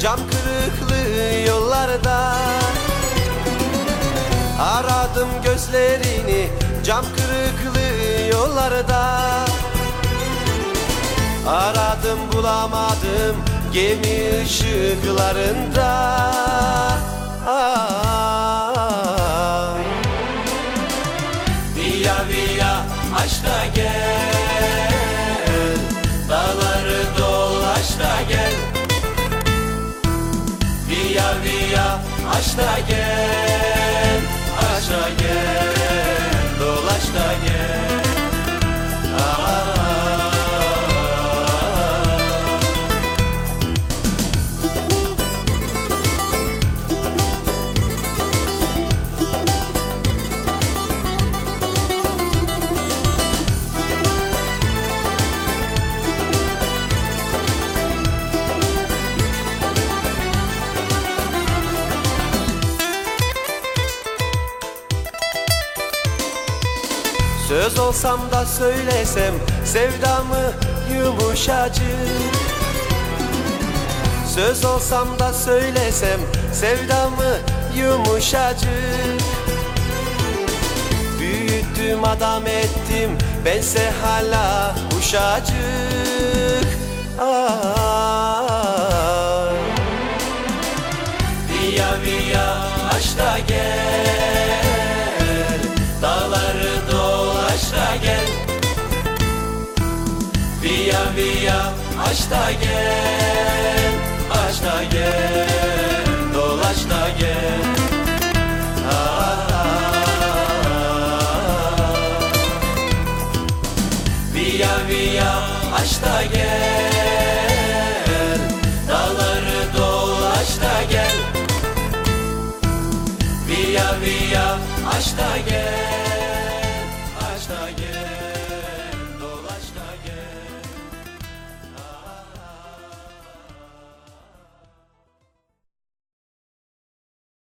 cam kırıklı yollarda. Aradım gözlerini cam kırıklı yollarda. Aradım bulamadım gemi ışıklarında. Via via aç da gel via aç Söz olsam da söylesem sevdamı yumuşacık Söz olsam da söylesem sevdamı yumuşacık Büyüttüm adam ettim bense hala uşacık ah. Via via aç da gel Via aç da gel Aç da gel Dolaş da gel. Via via aç da gel Dağları dolaş da gel. Via via aç da gel